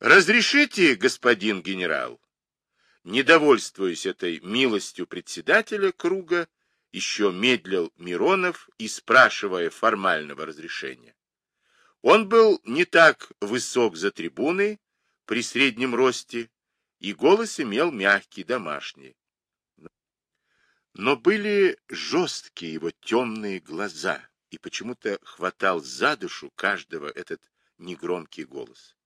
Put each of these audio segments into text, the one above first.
Разрешите, господин генерал? Недовольствуясь этой милостью председателя круга, еще медлил Миронов и спрашивая формального разрешения. Он был не так высок за трибуной, при среднем росте, и голос имел мягкий, домашний. Но были жесткие его темные глаза, и почему-то хватал за душу каждого этот негромкий голос.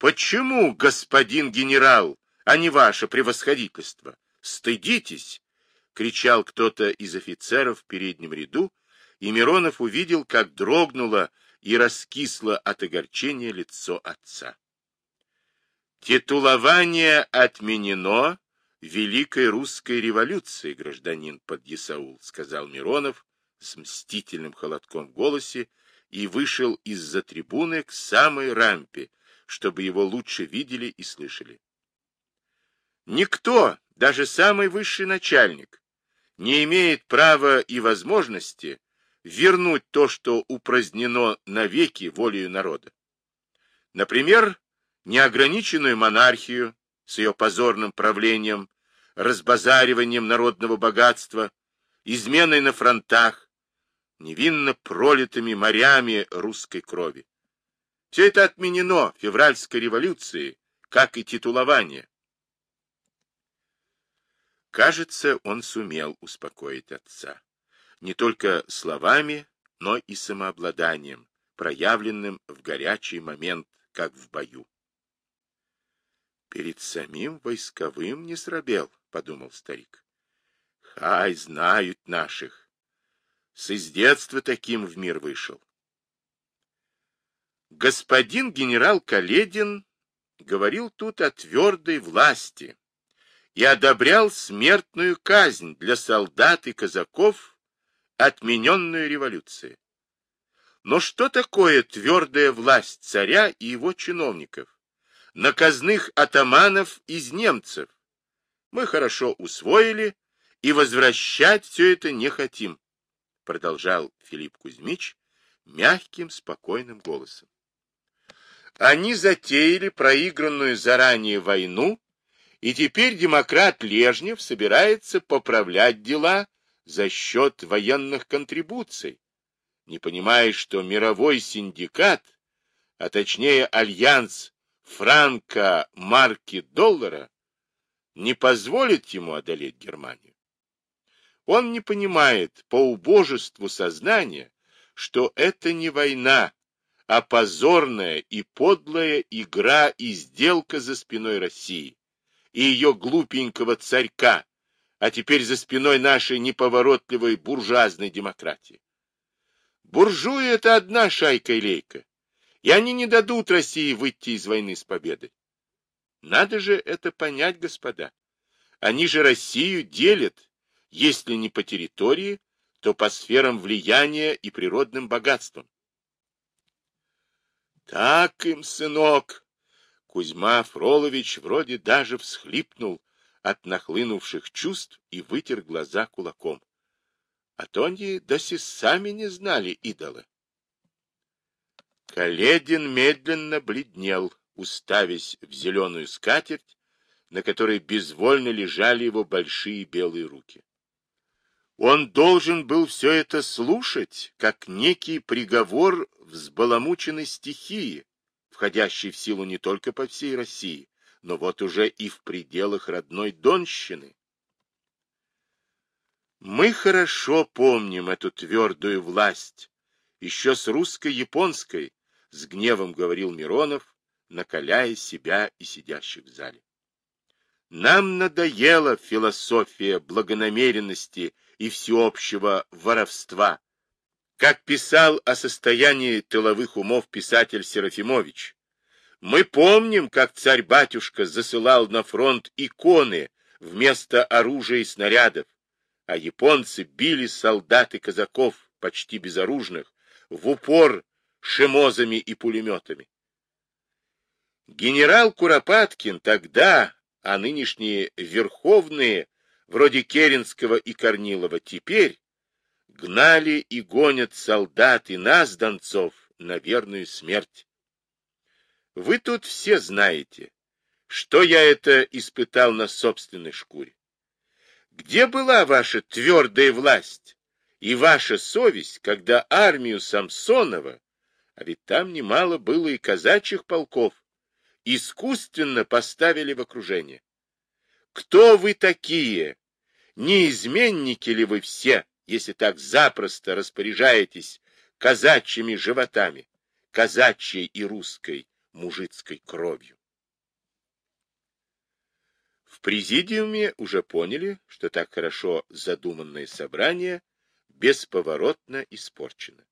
«Почему, господин генерал, а не ваше превосходительство? Стыдитесь!» — кричал кто-то из офицеров в переднем ряду, и Миронов увидел, как дрогнуло и раскисло от огорчения лицо отца. Титулование отменено Великой Русской революции, гражданин Подъясаул, сказал Миронов с мстительным холодком в голосе и вышел из-за трибуны к самой рампе, чтобы его лучше видели и слышали. Никто, даже самый высший начальник, не имеет права и возможности вернуть то, что упразднено навеки волею народа. Например, неограниченную монархию с ее позорным правлением, разбазариванием народного богатства, изменой на фронтах, невинно пролитыми морями русской крови. Все это отменено февральской революцией, как и титулование. Кажется, он сумел успокоить отца. Не только словами, но и самообладанием, проявленным в горячий момент, как в бою. Перед самим войсковым не срабел, — подумал старик. Хай знают наших. С из детства таким в мир вышел. Господин генерал Каледин говорил тут о твердой власти и одобрял смертную казнь для солдат и казаков, отмененную революцией. Но что такое твердая власть царя и его чиновников? наказных атаманов из немцев. Мы хорошо усвоили и возвращать все это не хотим, продолжал Филипп Кузьмич мягким, спокойным голосом. Они затеяли проигранную заранее войну, и теперь демократ Лежнев собирается поправлять дела за счет военных контрибуций, не понимая, что мировой синдикат, а точнее альянс франка, марки, доллара не позволит ему одолеть Германию. Он не понимает по убожеству сознания, что это не война, а позорная и подлая игра и сделка за спиной России и ее глупенького царька, а теперь за спиной нашей неповоротливой буржуазной демократии. Буржуи — это одна шайка-лейка, и они не дадут России выйти из войны с победой. Надо же это понять, господа. Они же Россию делят, если не по территории, то по сферам влияния и природным богатствам. Так им, сынок! Кузьма Фролович вроде даже всхлипнул от нахлынувших чувств и вытер глаза кулаком. А то они до сих сами не знали идола. Каледин медленно бледнел, уставясь в зеленую скатерть, на которой безвольно лежали его большие белые руки. Он должен был все это слушать, как некий приговор взбаламученной стихии, входящей в силу не только по всей России, но вот уже и в пределах родной Донщины. Мы хорошо помним эту твердую власть, еще с русско-японской, — с гневом говорил Миронов, накаляя себя и сидящих в зале. Нам надоела философия благонамеренности и всеобщего воровства. Как писал о состоянии тыловых умов писатель Серафимович, мы помним, как царь-батюшка засылал на фронт иконы вместо оружия и снарядов, а японцы били солдат и казаков, почти безоружных, в упор шемозами и пулеметами. Генерал Куропаткин тогда, а нынешние верховные, вроде Керенского и Корнилова, теперь гнали и гонят солдат и нас, донцов, на верную смерть. Вы тут все знаете, что я это испытал на собственной шкуре. Где была ваша твердая власть и ваша совесть, когда армию Самсонова, а ведь там немало было и казачьих полков, искусственно поставили в окружение? Кто вы такие? Не изменники ли вы все, если так запросто распоряжаетесь казачьими животами, казачьей и русской мужицкой кровью? В президиуме уже поняли, что так хорошо задуманное собрание бесповоротно испорчено.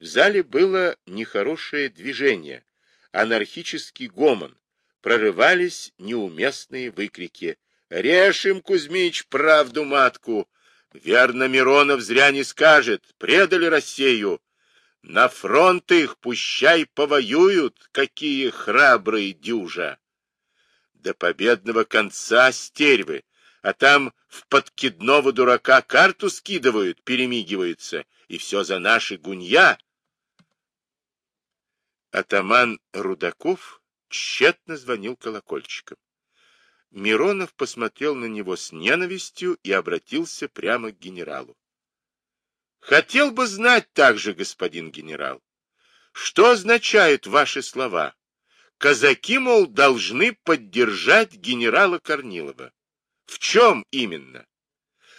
В зале было нехорошее движение, анархический гомон, прорывались неуместные выкрики «Решим, Кузьмич, правду матку!» Верно, Миронов зря не скажет, предали Россию. На фронт их пущай повоюют, какие храбрые дюжа до победного конца стервы, а там в подкидного дурака карту скидывают, перемигиваются, и все за наши гунья. Атаман Рудаков тщетно звонил колокольчиком. Миронов посмотрел на него с ненавистью и обратился прямо к генералу. Хотел бы знать также, господин генерал, что означают ваши слова казаки, мол, должны поддержать генерала Корнилова. В чем именно?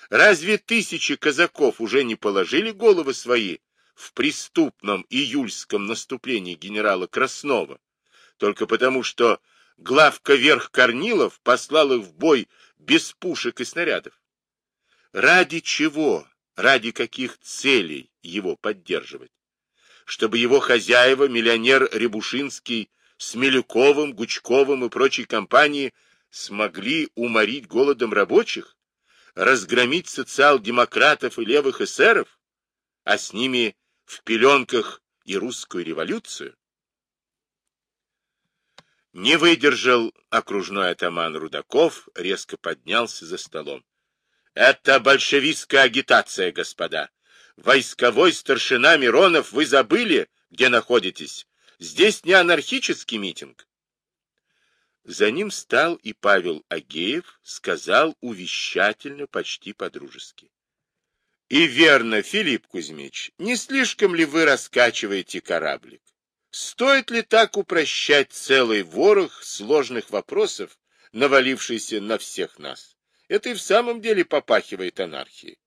Разве тысячи казаков уже не положили головы свои в преступном июльском наступлении генерала Краснова, только потому что главка верх Корнилов послал их в бой без пушек и снарядов? Ради чего, ради каких целей его поддерживать? Чтобы его хозяева, миллионер Рябушинский, с Милюковым, Гучковым и прочей компанией смогли уморить голодом рабочих, разгромить социал-демократов и левых эсеров, а с ними в пеленках и русскую революцию? Не выдержал окружной атаман Рудаков, резко поднялся за столом. Это большевистская агитация, господа. Войсковой старшина Миронов, вы забыли, где находитесь? Здесь не анархический митинг. За ним стал и Павел Агеев, сказал увещательно, почти по-дружески. И верно, Филипп Кузьмич, не слишком ли вы раскачиваете кораблик? Стоит ли так упрощать целый ворох сложных вопросов, навалившийся на всех нас? Это и в самом деле попахивает анархией.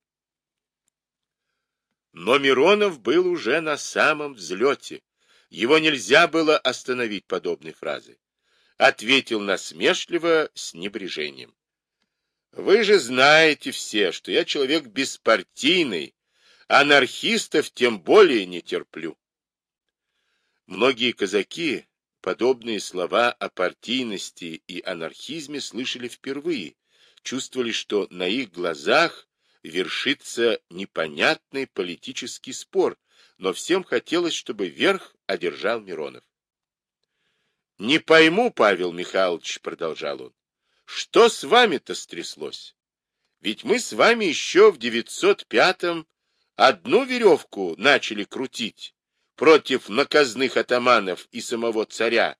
Но Миронов был уже на самом взлете, его нельзя было остановить подобной фразой. Ответил насмешливо с небрежением. Вы же знаете все, что я человек беспартийный, анархистов тем более не терплю. Многие казаки подобные слова о партийности и анархизме слышали впервые, чувствовали, что на их глазах вершится непонятный политический спор, но всем хотелось, чтобы верх одержал Миронов. «Не пойму, Павел Михайлович», — продолжал он, — «что с вами-то стряслось? Ведь мы с вами еще в 905-м одну веревку начали крутить против наказных атаманов и самого царя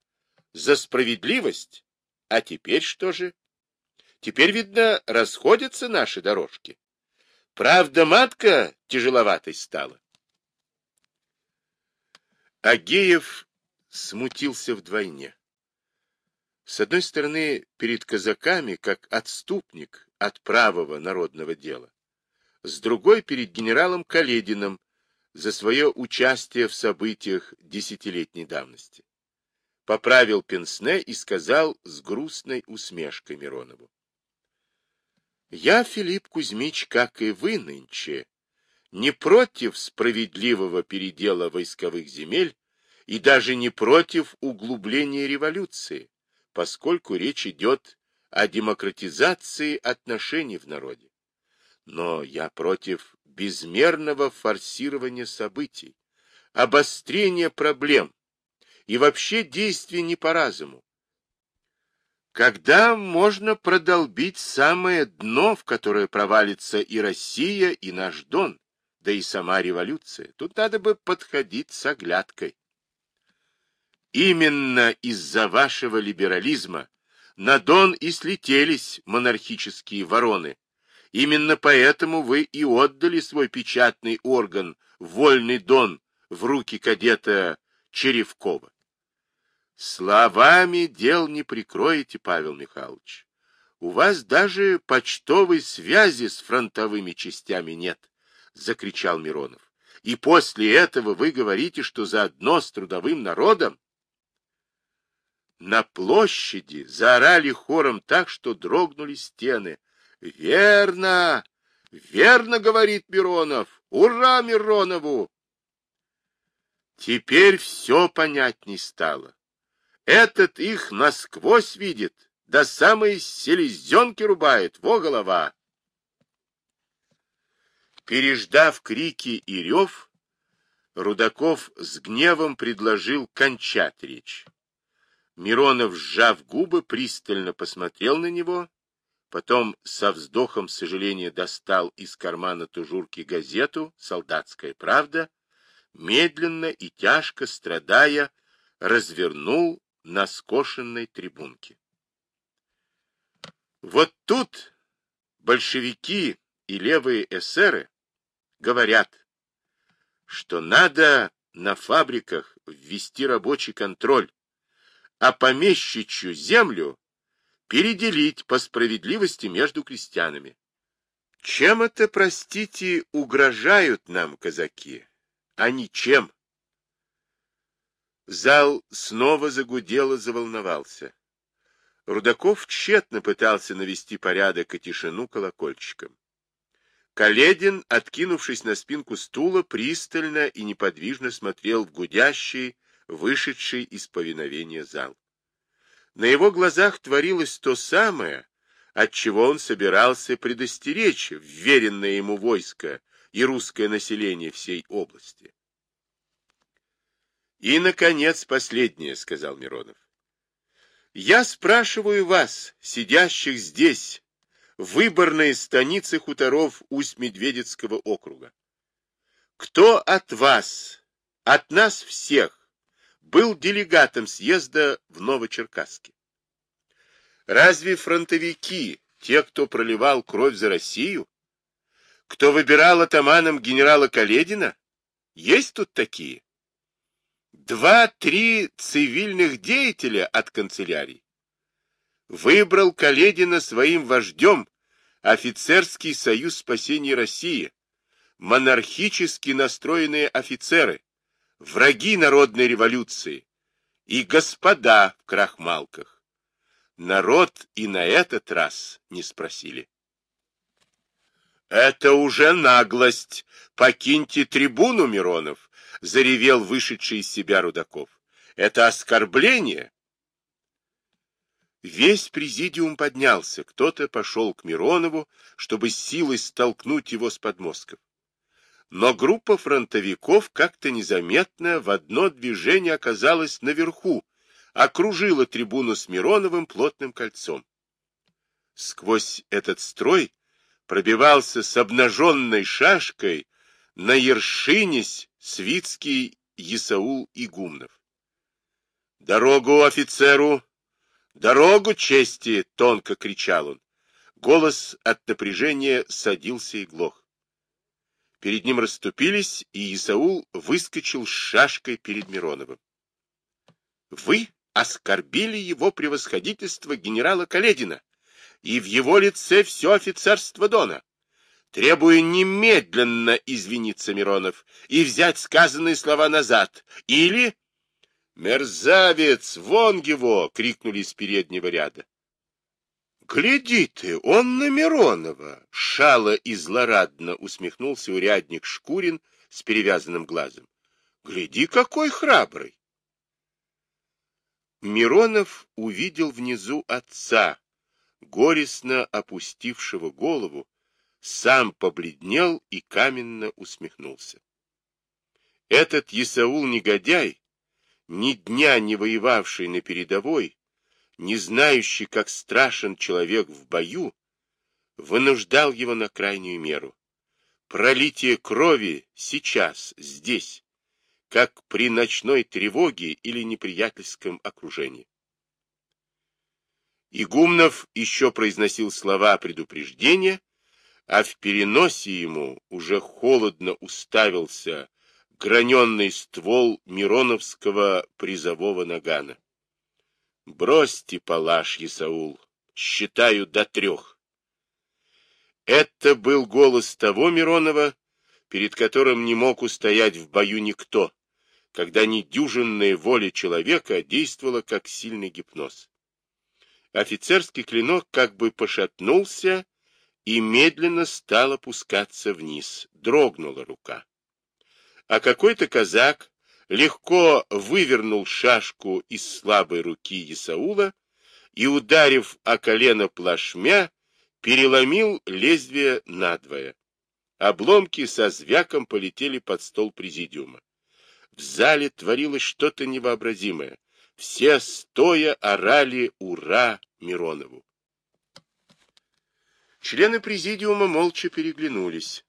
за справедливость, а теперь что же? Теперь, видно, расходятся наши дорожки. Правда, матка тяжеловатой стала. Агеев смутился вдвойне. С одной стороны, перед казаками, как отступник от правого народного дела, с другой, перед генералом Калединым за свое участие в событиях десятилетней давности. Поправил Пенсне и сказал с грустной усмешкой Миронову. «Я, Филипп Кузьмич, как и вы нынче, не против справедливого передела войсковых земель и даже не против углубления революции, поскольку речь идет о демократизации отношений в народе. Но я против безмерного форсирования событий, обострения проблем и вообще действий не по разуму. Когда можно продолбить самое дно, в которое провалится и Россия, и наш Дон, да и сама революция. Тут надо бы подходить с оглядкой. Именно из-за вашего либерализма на Дон и слетелись монархические вороны. Именно поэтому вы и отдали свой печатный орган, вольный Дон, в руки кадета Черевкова. Словами дел не прикроете, Павел Михайлович. У вас даже почтовой связи с фронтовыми частями нет, — закричал Миронов. И после этого вы говорите, что заодно с трудовым народом? На площади заорали хором так, что дрогнули стены. «Верно! Верно, — говорит Миронов! Ура Миронову!» Теперь все понятней стало. Этот их насквозь видит, до самой селезенки рубает, во голова. Переждав крики и рев, Рудаков с гневом предложил кончать речь. Миронов, сжав губы, пристально посмотрел на него, потом со вздохом сожаления достал из кармана тужурки газету «Солдатская правда», медленно и тяжко страдая, развернул на скошенной трибунке. Вот тут большевики и левые эсеры говорят, что надо на фабриках ввести рабочий контроль, а помещичью землю переделить по справедливости между крестьянами. Чем это, простите, угрожают нам казаки? А ничем. Зал снова загудел и заволновался. Рудаков тщетно пытался навести порядок и тишину колокольчиком. Каледин, откинувшись на спинку стула, пристально и неподвижно смотрел в гудящий, вышедший из повиновения зал. На его глазах творилось то самое, от чего он собирался предостеречь вверенное ему войско и русское население всей области. И, наконец, последнее, — сказал Миронов. Я спрашиваю вас, сидящих здесь, выборные станицы хуторов Усть-Медведецкого округа, кто от вас, от нас всех, был делегатом съезда в Новочеркасске? Разве фронтовики, те, кто проливал кровь за Россию, кто выбирал атаманом генерала Каледина, есть тут такие? Два-три цивильных деятеля от канцелярии. Выбрал Каледина своим вождем офицерский союз спасения России, монархически настроенные офицеры, враги народной революции и господа в крахмалках. Народ и на этот раз не спросили. Это уже наглость. Покиньте трибуну, Миронов, заревел вышедший из себя Рудаков. Это оскорбление. Весь президиум поднялся, кто-то пошел к Миронову, чтобы силой столкнуть его с подмостков. Но группа фронтовиков как-то незаметно в одно движение оказалась наверху, окружила трибуну с Мироновым плотным кольцом. Сквозь этот строй пробивался с обнаженной шашкой на ершинись Свицкий Исаул Игумнов. «Дорогу офицеру! Дорогу чести!» — тонко кричал он. Голос от напряжения садился и глох. Перед ним расступились, и Исаул выскочил с шашкой перед Мироновым. «Вы оскорбили его превосходительство генерала Каледина, и в его лице все офицерство Дона. Требую немедленно извиниться, Миронов, и взять сказанные слова назад. Или... «Мерзавец! Вон его!» — крикнули из переднего ряда. «Гляди ты, он на Миронова!» — шало и злорадно усмехнулся урядник Шкурин с перевязанным глазом. «Гляди, какой храбрый!» Миронов увидел внизу отца, горестно опустившего голову, сам побледнел и каменно усмехнулся. Этот Исаул-негодяй, ни дня не воевавший на передовой, не знающий, как страшен человек в бою, вынуждал его на крайнюю меру. Пролитие крови сейчас, здесь, как при ночной тревоге или неприятельском окружении. Игумнов еще произносил слова предупреждения, а в переносе ему уже холодно уставился граненный ствол Мироновского призового нагана. «Бросьте палаш, Исаул, считаю до трех». Это был голос того Миронова, перед которым не мог устоять в бою никто, когда недюжинная воля человека действовала как сильный гипноз. Офицерский клинок как бы пошатнулся и медленно стал опускаться вниз, дрогнула рука. А какой-то казак легко вывернул шашку из слабой руки Исаула и, ударив о колено плашмя, переломил лезвие надвое. Обломки со звяком полетели под стол президиума. В зале творилось что-то невообразимое. Все стоя орали «Ура!» Миронову. Члены президиума молча переглянулись.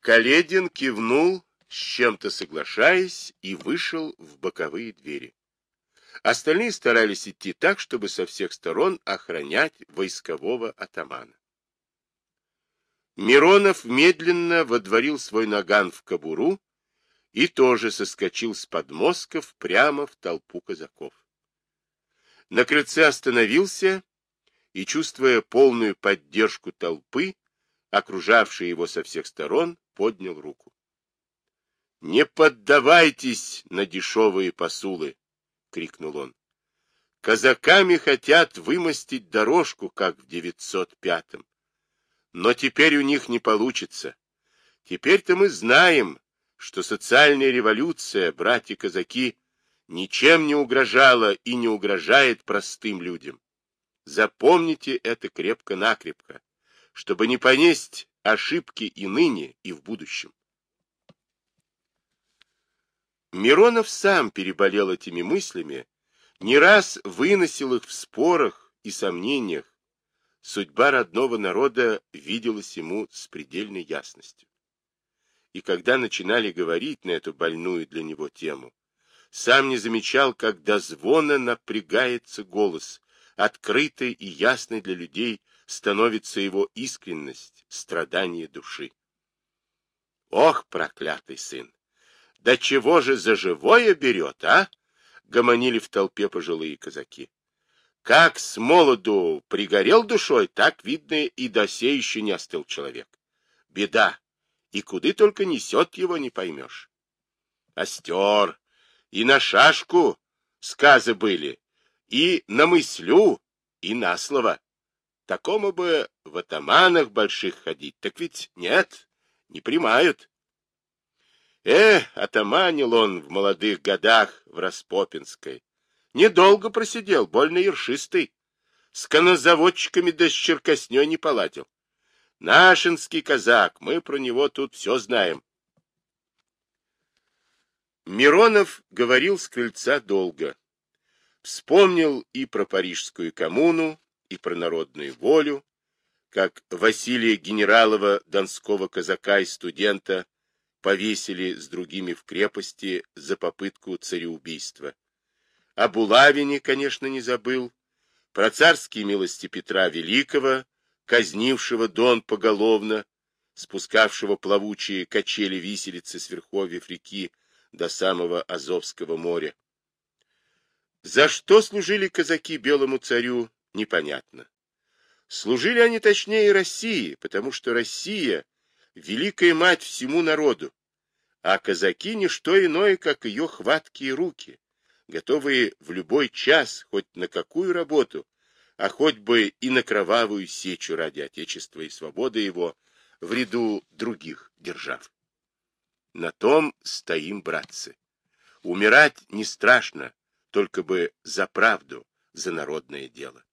Каледин кивнул, с чем-то соглашаясь, и вышел в боковые двери. Остальные старались идти так, чтобы со всех сторон охранять войскового атамана. Миронов медленно водворил свой наган в кобуру и тоже соскочил с подмостков прямо в толпу казаков. На крыльце остановился и, чувствуя полную поддержку толпы, окружавшей его со всех сторон, поднял руку. — Не поддавайтесь на дешевые посулы! — крикнул он. — Казаками хотят вымостить дорожку, как в девятьсот пятом. Но теперь у них не получится. Теперь-то мы знаем, что социальная революция, братья-казаки, ничем не угрожала и не угрожает простым людям. Запомните это крепко-накрепко, чтобы не понесть ошибки и ныне, и в будущем. Миронов сам переболел этими мыслями, не раз выносил их в спорах и сомнениях, судьба родного народа виделась ему с предельной ясностью. И когда начинали говорить на эту больную для него тему, сам не замечал, как до звона напрягается голос, открытой и ясной для людей становится его искренность, страдание души. Ох, проклятый сын! Да чего же за живое берет, а? Гомонили в толпе пожилые казаки. Как с молоду пригорел душой, так, видно, и до сей еще не остыл человек. Беда, и куды только несет его, не поймешь. Остер, и на шашку сказы были, и на мыслю, и на слово. Такому бы в атаманах больших ходить, так ведь нет, не примают. Э, атаманил он в молодых годах в Распопинской. Недолго просидел, больно ершистый. С конозаводчиками да с черкосней не поладил. Нашинский казак, мы про него тут все знаем. Миронов говорил с крыльца долго. Вспомнил и про Парижскую коммуну, и про народную волю, как Василия Генералова, донского казака и студента, повесили с другими в крепости за попытку цареубийства. О Булавине, конечно, не забыл, про царские милости Петра Великого, казнившего Дон поголовно, спускавшего плавучие качели виселицы с верховьев реки до самого Азовского моря. За что служили казаки белому царю, непонятно. Служили они точнее России, потому что Россия — великая мать всему народу, а казаки — не что иное, как ее хваткие руки, готовые в любой час хоть на какую работу, а хоть бы и на кровавую сечу ради Отечества и свободы его в ряду других держав. На том стоим, братцы. Умирать не страшно, только бы за правду, за народное дело.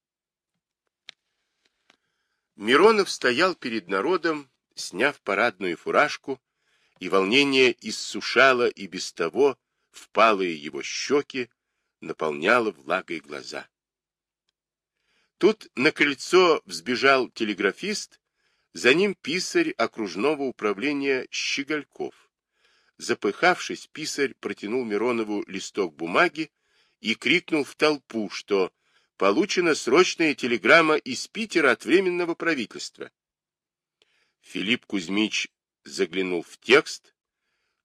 Миронов стоял перед народом, сняв парадную фуражку, и волнение иссушало и без того впалые его щеки, наполняло влагой глаза. Тут на крыльцо взбежал телеграфист, за ним писарь окружного управления Щегольков. Запыхавшись, писарь протянул Миронову листок бумаги и крикнул в толпу, что получена срочная телеграмма из Питера от Временного правительства. Филипп Кузьмич заглянул в текст,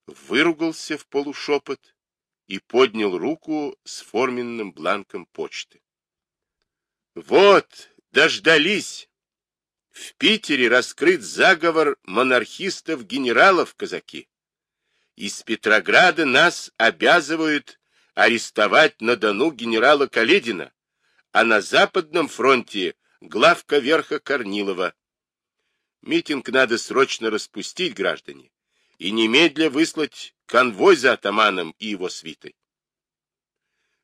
выругался в полушепот и поднял руку с форменным бланком почты. Вот, дождались! В Питере раскрыт заговор монархистов-генералов казаки. Из Петрограда нас обязывают арестовать на Дону генерала Каледина, а на Западном фронте главка верха Корнилова. Митинг надо срочно распустить, граждане, и немедля выслать конвой за атаманом и его свитой.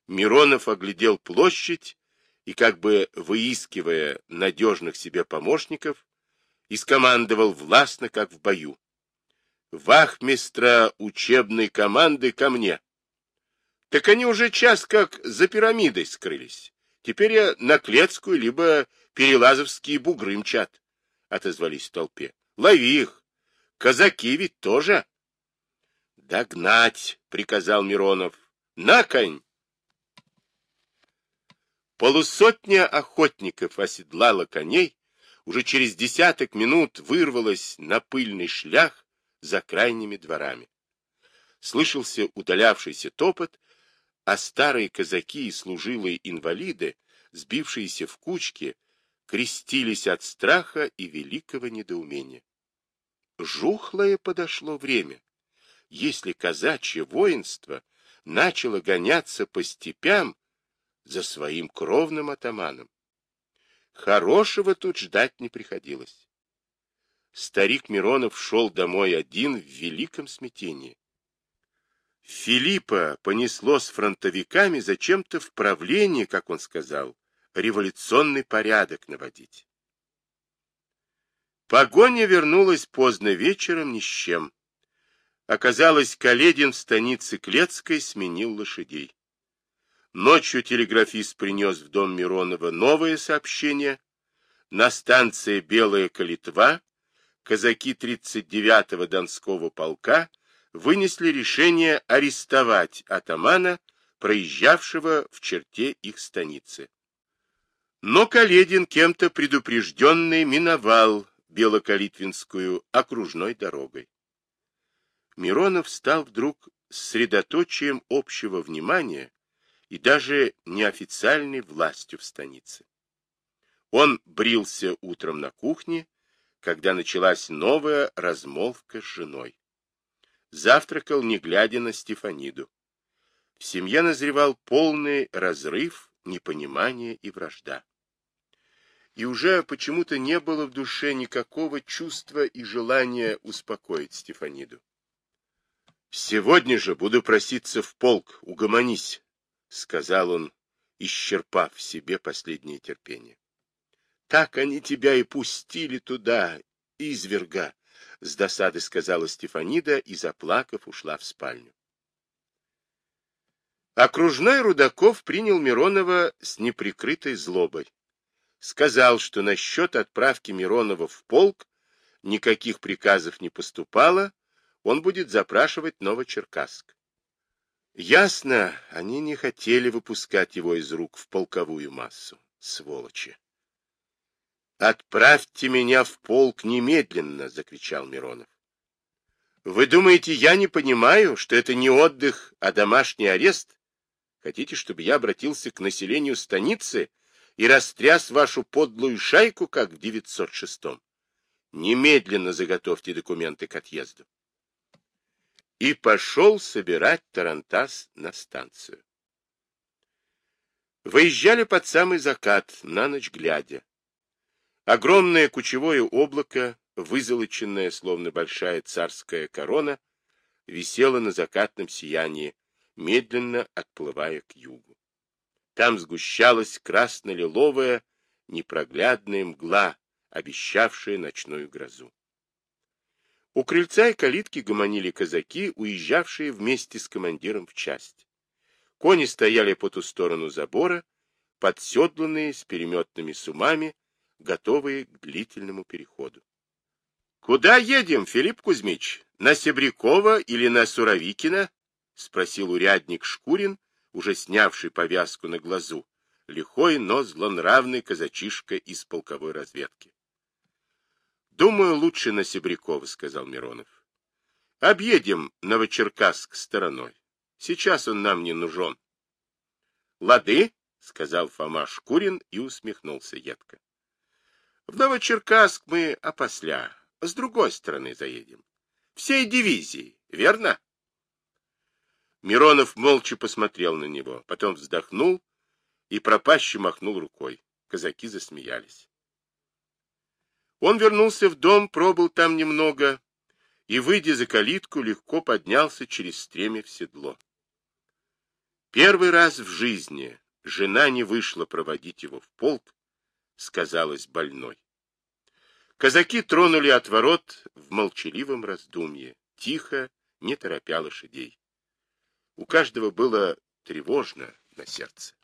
Миронов оглядел площадь и, как бы выискивая надежных себе помощников, искомандовал властно, как в бою. Вахмистра учебной команды ко мне. Так они уже час как за пирамидой скрылись. Теперь я на Клецкую, либо Перелазовские бугры мчат, — отозвались в толпе. Лови их. Казаки ведь тоже. Догнать, — приказал Миронов. На конь! Полусотня охотников оседлала коней, уже через десяток минут вырвалась на пыльный шлях за крайними дворами. Слышался удалявшийся топот, а старые казаки и служилые инвалиды, сбившиеся в кучки, крестились от страха и великого недоумения. Жухлое подошло время. Если казачье воинство начало гоняться по степям за своим кровным атаманом, хорошего тут ждать не приходилось. Старик Миронов шел домой один в великом смятении. Филиппа понесло с фронтовиками зачем-то в правление, как он сказал, революционный порядок наводить. Погоня вернулась поздно вечером ни с чем. Оказалось, Каледин в станице Клецкой сменил лошадей. Ночью телеграфист принес в дом Миронова новое сообщение. На станции Белая Калитва казаки 39-го Донского полка вынесли решение арестовать атамана, проезжавшего в черте их станицы. Но Каледин, кем-то предупрежденный, миновал Белокалитвинскую окружной дорогой. Миронов стал вдруг средоточием общего внимания и даже неофициальной властью в станице. Он брился утром на кухне, когда началась новая размолвка с женой завтракал, не глядя на Стефаниду. В семье назревал полный разрыв, непонимание и вражда. И уже почему-то не было в душе никакого чувства и желания успокоить Стефаниду. «Сегодня же буду проситься в полк, угомонись», — сказал он, исчерпав в себе последнее терпение. «Так они тебя и пустили туда, изверга, — с досады сказала Стефанида и, заплакав, ушла в спальню. Окружной Рудаков принял Миронова с неприкрытой злобой. Сказал, что насчет отправки Миронова в полк никаких приказов не поступало, он будет запрашивать Новочеркасск. Ясно, они не хотели выпускать его из рук в полковую массу, сволочи. «Отправьте меня в полк немедленно!» — закричал Миронов. «Вы думаете, я не понимаю, что это не отдых, а домашний арест? Хотите, чтобы я обратился к населению станицы и растряс вашу подлую шайку, как в 906-м? Немедленно заготовьте документы к отъезду». И пошел собирать Тарантас на станцию. Выезжали под самый закат, на ночь глядя. Огромное кучевое облако, вызолоченное, словно большая царская корона, висело на закатном сиянии, медленно отплывая к югу. Там сгущалась красно-лиловая, непроглядная мгла, обещавшая ночную грозу. У крыльца и калитки гомонили казаки, уезжавшие вместе с командиром в часть. Кони стояли по ту сторону забора, подседланные с переметными сумами, готовые к длительному переходу. — Куда едем, Филипп Кузьмич? На Себрякова или на Суровикина? — спросил урядник Шкурин, уже снявший повязку на глазу, лихой, но злонравный казачишка из полковой разведки. — Думаю, лучше на Себрякова, — сказал Миронов. — Объедем Новочеркасск стороной. Сейчас он нам не нужен. — Лады, — сказал Фома Шкурин и усмехнулся едко. — В Новочеркасск мы опосля, с другой стороны заедем. Всей дивизии, верно? Миронов молча посмотрел на него, потом вздохнул и пропаще махнул рукой. Казаки засмеялись. Он вернулся в дом, пробыл там немного и, выйдя за калитку, легко поднялся через стремя в седло. Первый раз в жизни жена не вышла проводить его в полк, сказалась больной. Казаки тронули от ворот в молчаливом раздумье, тихо, не торопя лошадей. У каждого было тревожно на сердце.